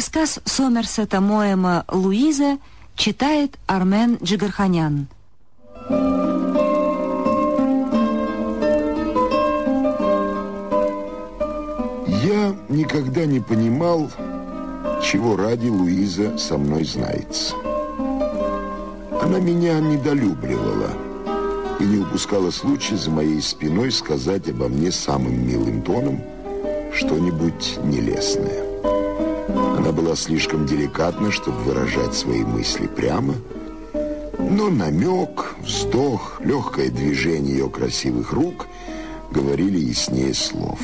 Рассказ Сомерсета Моэма «Луиза» читает Армен Джигарханян. Я никогда не понимал, чего ради Луиза со мной знается. Она меня недолюбливала и не упускала случая за моей спиной сказать обо мне самым милым тоном что-нибудь нелестное. Она была слишком деликатна, чтобы выражать свои мысли прямо, но намек, вздох, легкое движение ее красивых рук говорили яснее слов.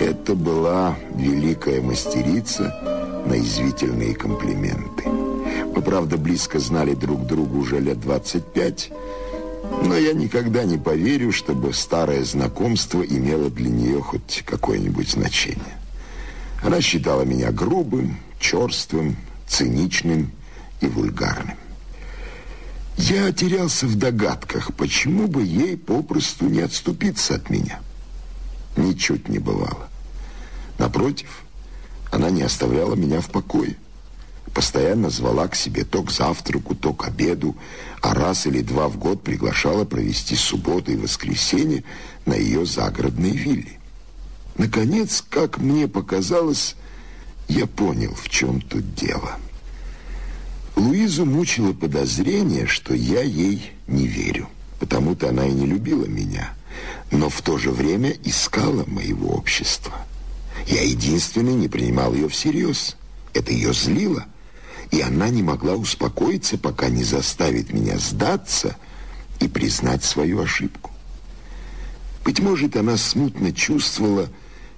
Это была великая мастерица на извительные комплименты. Мы, правда, близко знали друг друга уже лет 25, но я никогда не поверю, чтобы старое знакомство имело для нее хоть какое-нибудь значение. Она считала меня грубым, черствым, циничным и вульгарным. Я терялся в догадках, почему бы ей попросту не отступиться от меня. Ничуть не бывало. Напротив, она не оставляла меня в покое. Постоянно звала к себе то к завтраку, то к обеду, а раз или два в год приглашала провести субботу и воскресенье на ее загородной вилле. Наконец, как мне показалось, я понял, в чем тут дело. Луизу мучило подозрение, что я ей не верю. Потому-то она и не любила меня, но в то же время искала моего общества. Я единственный не принимал ее всерьез. Это ее злило, и она не могла успокоиться, пока не заставит меня сдаться и признать свою ошибку. Быть может, она смутно чувствовала,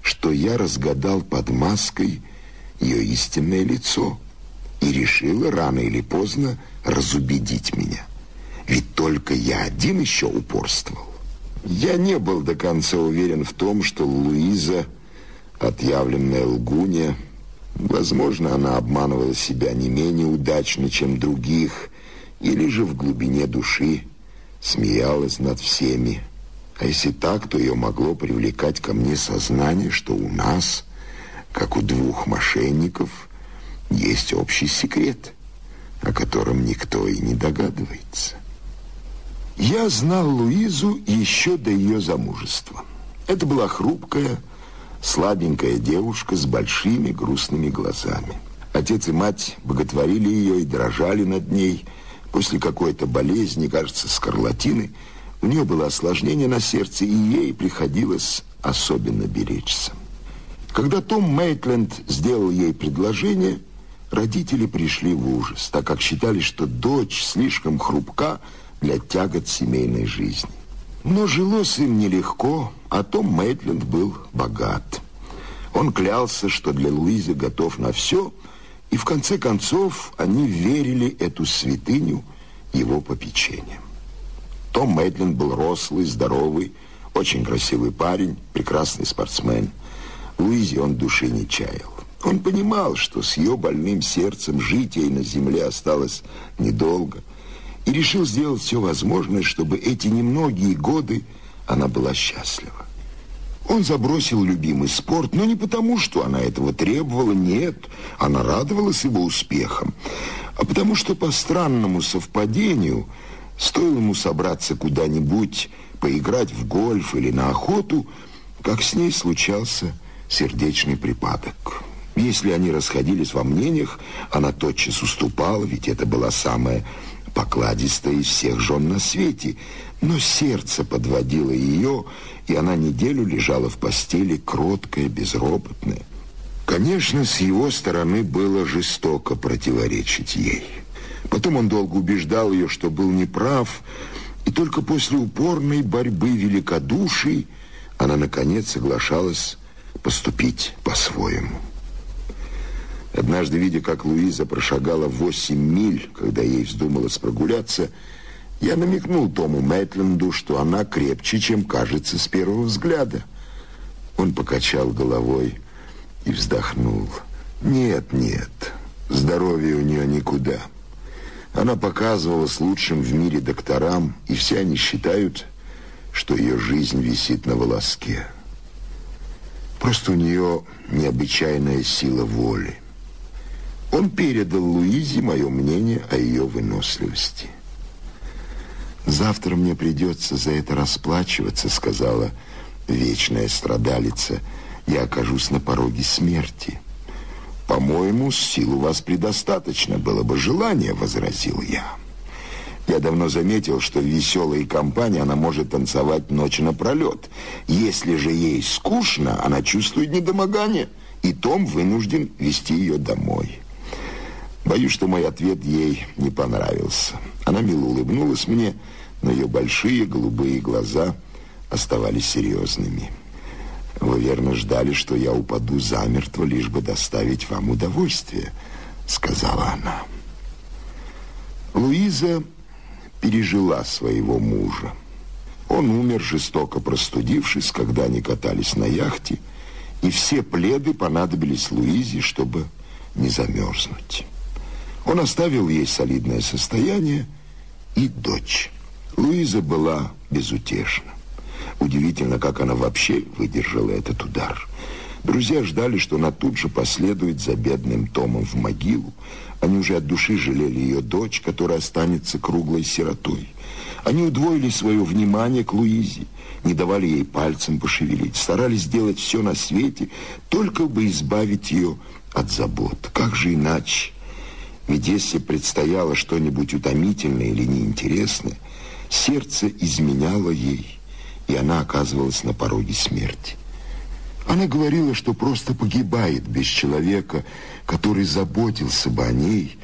что я разгадал под маской ее истинное лицо и решила рано или поздно разубедить меня. Ведь только я один еще упорствовал. Я не был до конца уверен в том, что Луиза отъявленная лгунья. Возможно, она обманывала себя не менее удачно, чем других, или же в глубине души смеялась над всеми, а если так, то ее могло привлекать ко мне сознание, что у нас, как у двух мошенников, есть общий секрет, о котором никто и не догадывается. Я знал Луизу еще до ее замужества. Это была хрупкая, слабенькая девушка с большими грустными глазами. Отец и мать боготворили ее и дрожали над ней. После какой-то болезни, кажется, скарлатины – у нее было осложнение на сердце, и ей приходилось особенно беречься. Когда Том Мейтленд сделал ей предложение, родители пришли в ужас, так как считали, что дочь слишком хрупка для тягот семейной жизни. Но жилось им нелегко, а Том Мейтленд был богат. Он клялся, что для Луизы готов на все, и в конце концов они верили эту святыню его попечением. Том Мэйдлин был рослый, здоровый, очень красивый парень, прекрасный спортсмен. Луизе он души не чаял. Он понимал, что с ее больным сердцем жить ей на земле осталось недолго, и решил сделать все возможное, чтобы эти немногие годы она была счастлива. Он забросил любимый спорт, но не потому, что она этого требовала, нет, она радовалась его успехам, а потому что по странному совпадению – Стоило ему собраться куда-нибудь, поиграть в гольф или на охоту, как с ней случался сердечный припадок. Если они расходились во мнениях, она тотчас уступала, ведь это была самая покладистая из всех жен на свете. Но сердце подводило ее, и она неделю лежала в постели, кроткая, безропотная. Конечно, с его стороны было жестоко противоречить ей. Потом он долго убеждал ее, что был неправ, и только после упорной борьбы великодуший она, наконец, соглашалась поступить по-своему. Однажды, видя, как Луиза прошагала восемь миль, когда ей вздумалось прогуляться, я намекнул Тому Мэтленду, что она крепче, чем кажется с первого взгляда. Он покачал головой и вздохнул. «Нет, нет, здоровье у нее никуда». Она показывалась лучшим в мире докторам, и все они считают, что ее жизнь висит на волоске. Просто у нее необычайная сила воли. Он передал Луизе мое мнение о ее выносливости. «Завтра мне придется за это расплачиваться», — сказала вечная страдалица. «Я окажусь на пороге смерти». «По-моему, сил у вас предостаточно, было бы желание», — возразил я. Я давно заметил, что в веселой компании она может танцевать ночь напролет. Если же ей скучно, она чувствует недомогание, и Том вынужден вести ее домой. Боюсь, что мой ответ ей не понравился. Она мило улыбнулась мне, но ее большие голубые глаза оставались серьезными. Вы верно ждали, что я упаду замертво, лишь бы доставить вам удовольствие, сказала она. Луиза пережила своего мужа. Он умер, жестоко простудившись, когда они катались на яхте, и все пледы понадобились Луизе, чтобы не замерзнуть. Он оставил ей солидное состояние и дочь. Луиза была безутешна. Удивительно, как она вообще выдержала этот удар. Друзья ждали, что она тут же последует за бедным Томом в могилу. Они уже от души жалели ее дочь, которая останется круглой сиротой. Они удвоили свое внимание к Луизе, не давали ей пальцем пошевелить, старались сделать все на свете, только бы избавить ее от забот. Как же иначе? Ведь если предстояло что-нибудь утомительное или неинтересное, сердце изменяло ей, и она оказывалась на пороге смерти. Она говорила, что просто погибает без человека, который заботился бы о ней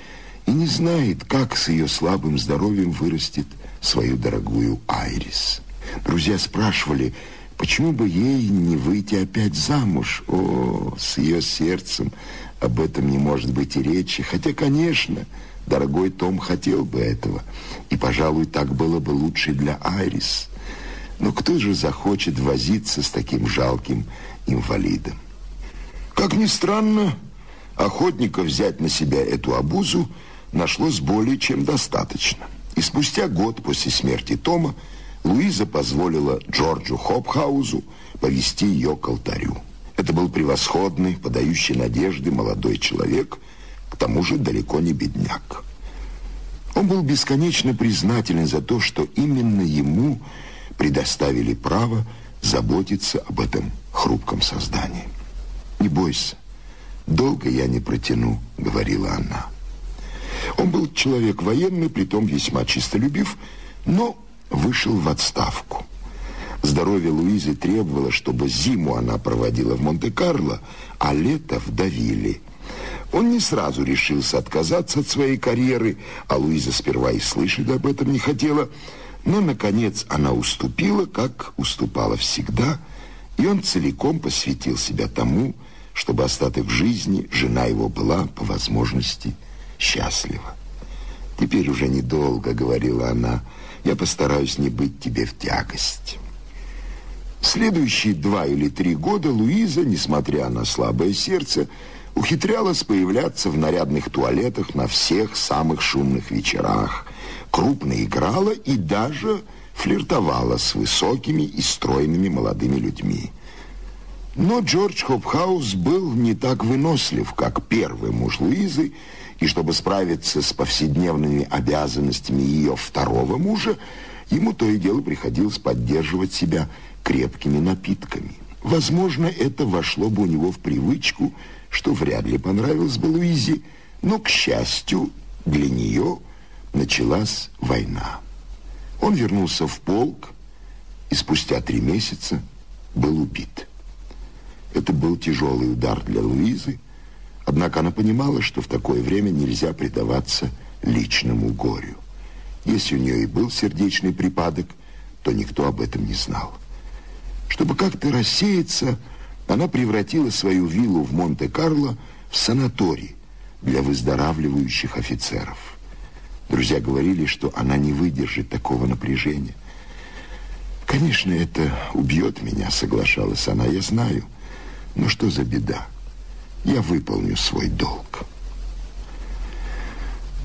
и не знает, как с ее слабым здоровьем вырастет свою дорогую Айрис. Друзья спрашивали, почему бы ей не выйти опять замуж? О, с ее сердцем об этом не может быть и речи. Хотя, конечно, дорогой Том хотел бы этого. И, пожалуй, так было бы лучше для Айрис. Но кто же захочет возиться с таким жалким инвалидом? Как ни странно, охотников взять на себя эту обузу нашлось более чем достаточно. И спустя год после смерти Тома Луиза позволила Джорджу Хопхаузу повести ее к алтарю. Это был превосходный, подающий надежды молодой человек, к тому же далеко не бедняк. Он был бесконечно признателен за то, что именно ему предоставили право заботиться об этом хрупком создании. «Не бойся, долго я не протяну», — говорила она. Он был человек военный, притом весьма чистолюбив, но вышел в отставку. Здоровье Луизы требовало, чтобы зиму она проводила в Монте-Карло, а лето в Давиле. Он не сразу решился отказаться от своей карьеры, а Луиза сперва и слышать об этом не хотела, но, наконец, она уступила, как уступала всегда, и он целиком посвятил себя тому, чтобы остаток жизни жена его была, по возможности, счастлива. «Теперь уже недолго», — говорила она, — «я постараюсь не быть тебе в тягость». Следующие два или три года Луиза, несмотря на слабое сердце, ухитрялась появляться в нарядных туалетах на всех самых шумных вечерах, крупно играла и даже флиртовала с высокими и стройными молодыми людьми. Но Джордж Хопхаус был не так вынослив, как первый муж Луизы, и чтобы справиться с повседневными обязанностями ее второго мужа, ему то и дело приходилось поддерживать себя крепкими напитками. Возможно, это вошло бы у него в привычку, что вряд ли понравилось бы Луизе, но, к счастью, для нее началась война. Он вернулся в полк и спустя три месяца был убит. Это был тяжелый удар для Луизы, однако она понимала, что в такое время нельзя предаваться личному горю. Если у нее и был сердечный припадок, то никто об этом не знал. Чтобы как-то рассеяться, она превратила свою виллу в Монте-Карло в санаторий для выздоравливающих офицеров. Друзья говорили, что она не выдержит такого напряжения. «Конечно, это убьет меня», — соглашалась она, — «я знаю. Но что за беда? Я выполню свой долг».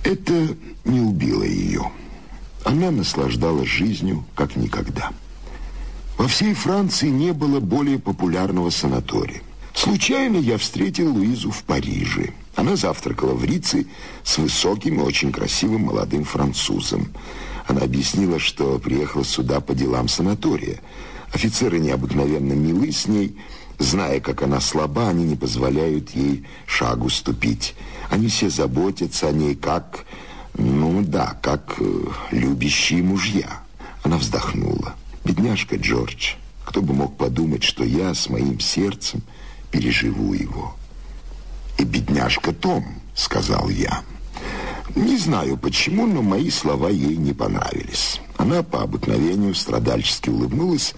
Это не убило ее. Она наслаждалась жизнью, как никогда. Во всей Франции не было более популярного санатория. Случайно я встретил Луизу в Париже. Она завтракала в Рице с высоким и очень красивым молодым французом. Она объяснила, что приехала сюда по делам санатория. Офицеры необыкновенно милы с ней. Зная, как она слаба, они не позволяют ей шагу ступить. Они все заботятся о ней как, ну да, как э, любящие мужья. Она вздохнула. Бедняжка Джордж. Кто бы мог подумать, что я с моим сердцем переживу его. И бедняжка Том, сказал я. Не знаю почему, но мои слова ей не понравились. Она по обыкновению страдальчески улыбнулась,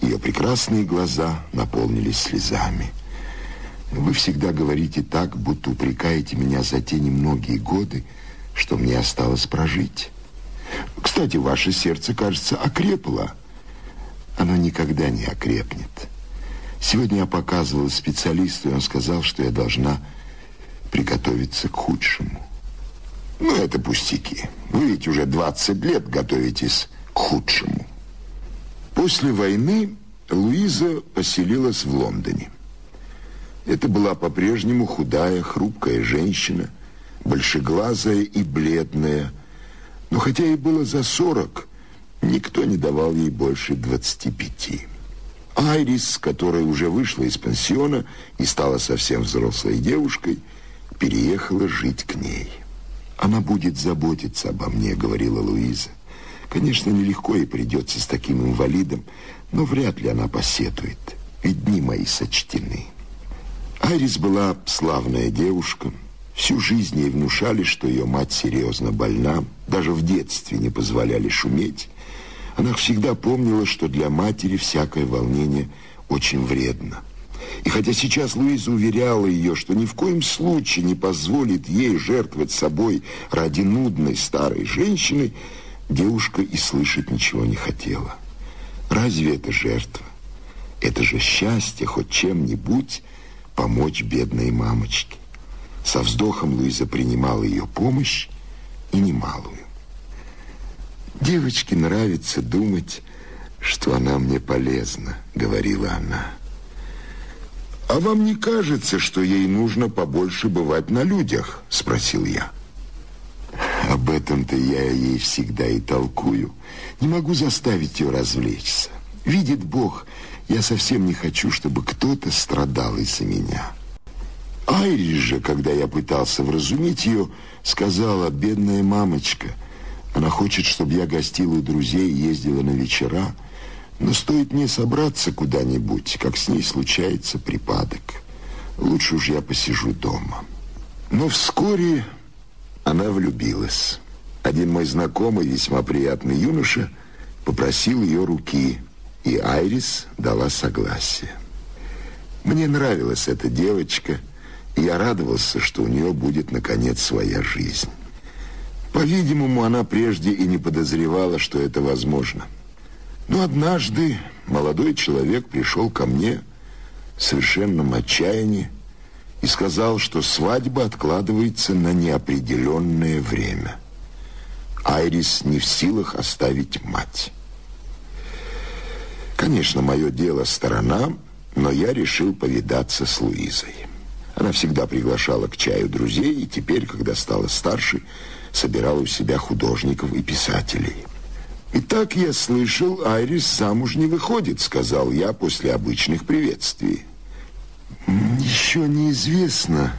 ее прекрасные глаза наполнились слезами. Вы всегда говорите так, будто упрекаете меня за те немногие годы, что мне осталось прожить. Кстати, ваше сердце, кажется, окрепло. Оно никогда не окрепнет. Сегодня я показывала специалисту, и он сказал, что я должна приготовиться к худшему. Ну, это пустяки. Вы ведь уже 20 лет готовитесь к худшему. После войны Луиза поселилась в Лондоне. Это была по-прежнему худая, хрупкая женщина, большеглазая и бледная. Но хотя ей было за 40, никто не давал ей больше 25. Айрис, которая уже вышла из пансиона и стала совсем взрослой девушкой, переехала жить к ней. «Она будет заботиться обо мне», — говорила Луиза. «Конечно, нелегко ей придется с таким инвалидом, но вряд ли она посетует, ведь дни мои сочтены». Айрис была славная девушка. Всю жизнь ей внушали, что ее мать серьезно больна. Даже в детстве не позволяли шуметь. Она всегда помнила, что для матери всякое волнение очень вредно. И хотя сейчас Луиза уверяла ее, что ни в коем случае не позволит ей жертвовать собой ради нудной старой женщины, девушка и слышать ничего не хотела. Разве это жертва? Это же счастье хоть чем-нибудь помочь бедной мамочке. Со вздохом Луиза принимала ее помощь и немалую. «Девочке нравится думать, что она мне полезна», — говорила она. «А вам не кажется, что ей нужно побольше бывать на людях?» – спросил я. Об этом-то я ей всегда и толкую. Не могу заставить ее развлечься. Видит Бог, я совсем не хочу, чтобы кто-то страдал из-за меня. Айрис же, когда я пытался вразумить ее, сказала, бедная мамочка, она хочет, чтобы я гостила у друзей и ездила на вечера, но стоит мне собраться куда-нибудь, как с ней случается припадок. Лучше уж я посижу дома. Но вскоре она влюбилась. Один мой знакомый, весьма приятный юноша, попросил ее руки, и Айрис дала согласие. Мне нравилась эта девочка, и я радовался, что у нее будет, наконец, своя жизнь. По-видимому, она прежде и не подозревала, что это возможно. — но однажды молодой человек пришел ко мне в совершенном отчаянии и сказал, что свадьба откладывается на неопределенное время. Айрис не в силах оставить мать. Конечно, мое дело сторона, но я решил повидаться с Луизой. Она всегда приглашала к чаю друзей, и теперь, когда стала старше, собирала у себя художников и писателей. «Итак, я слышал, Айрис замуж не выходит», — сказал я после обычных приветствий. «Еще неизвестно.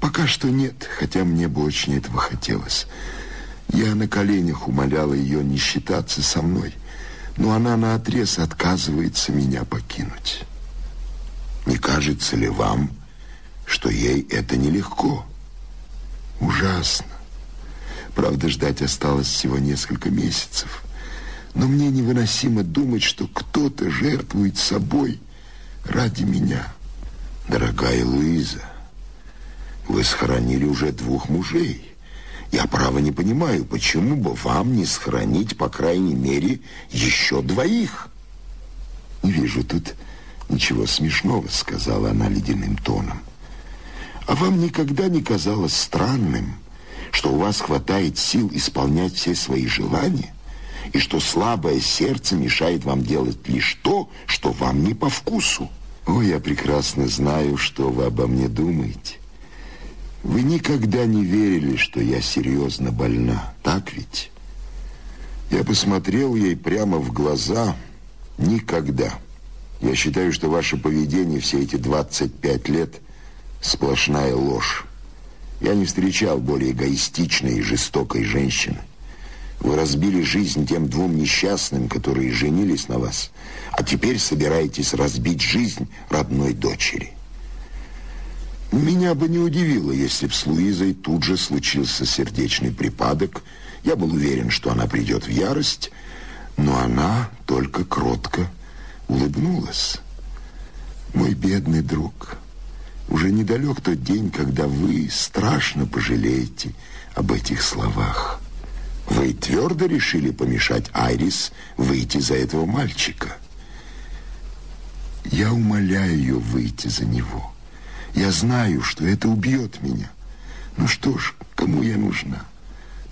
Пока что нет, хотя мне бы очень этого хотелось. Я на коленях умоляла ее не считаться со мной, но она наотрез отказывается меня покинуть. Не кажется ли вам, что ей это нелегко? Ужасно. Правда, ждать осталось всего несколько месяцев». Но мне невыносимо думать, что кто-то жертвует собой ради меня. Дорогая Луиза, вы схоронили уже двух мужей. Я, право, не понимаю, почему бы вам не схоронить, по крайней мере, еще двоих? Не вижу тут ничего смешного, сказала она ледяным тоном. А вам никогда не казалось странным, что у вас хватает сил исполнять все свои желания? И что слабое сердце мешает вам делать лишь то, что вам не по вкусу. О, я прекрасно знаю, что вы обо мне думаете. Вы никогда не верили, что я серьезно больна, так ведь? Я посмотрел ей прямо в глаза никогда. Я считаю, что ваше поведение все эти 25 лет сплошная ложь. Я не встречал более эгоистичной и жестокой женщины. Вы разбили жизнь тем двум несчастным, которые женились на вас, а теперь собираетесь разбить жизнь родной дочери. Меня бы не удивило, если б с Луизой тут же случился сердечный припадок. Я был уверен, что она придет в ярость, но она только кротко улыбнулась. Мой бедный друг, уже недалек тот день, когда вы страшно пожалеете об этих словах. Вы твердо решили помешать Айрис выйти за этого мальчика. Я умоляю ее выйти за него. Я знаю, что это убьет меня. Ну что ж, кому я нужна?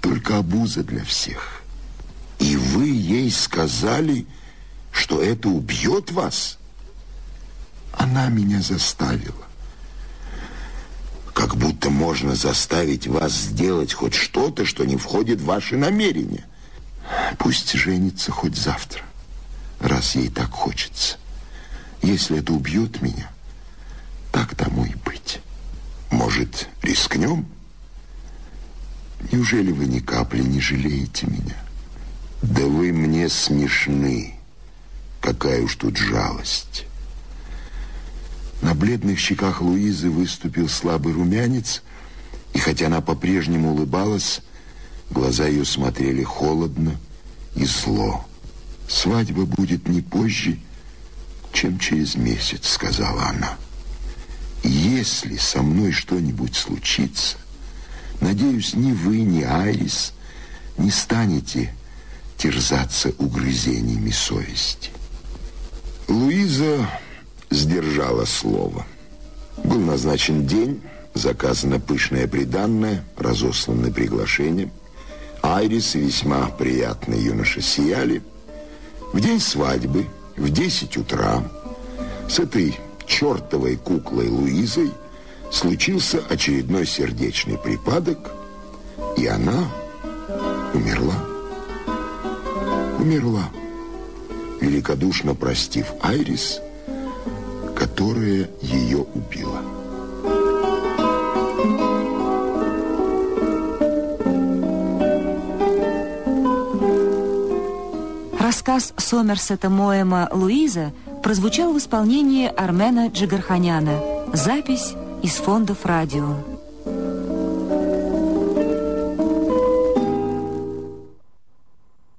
Только обуза для всех. И вы ей сказали, что это убьет вас? Она меня заставила. Как будто можно заставить вас сделать хоть что-то, что не входит в ваши намерения. Пусть женится хоть завтра, раз ей так хочется. Если это убьет меня, так тому и быть. Может, рискнем? Неужели вы ни капли не жалеете меня? Да вы мне смешны. Какая уж тут жалость. На бледных щеках Луизы выступил слабый румянец, и хотя она по-прежнему улыбалась, глаза ее смотрели холодно и зло. «Свадьба будет не позже, чем через месяц», — сказала она. Если со мной что-нибудь случится, надеюсь, ни вы, ни Айрис не станете терзаться угрызениями совести. Луиза сдержала слово. Был назначен день, заказано пышное приданное, разосланы приглашения. Айрис и весьма приятный юноша сияли. В день свадьбы, в 10 утра, с этой чертовой куклой Луизой случился очередной сердечный припадок, и она умерла. Умерла, великодушно простив Айрис, которая ее убила. Рассказ Сомерсета Моэма «Луиза» прозвучал в исполнении Армена Джигарханяна. Запись из фондов радио.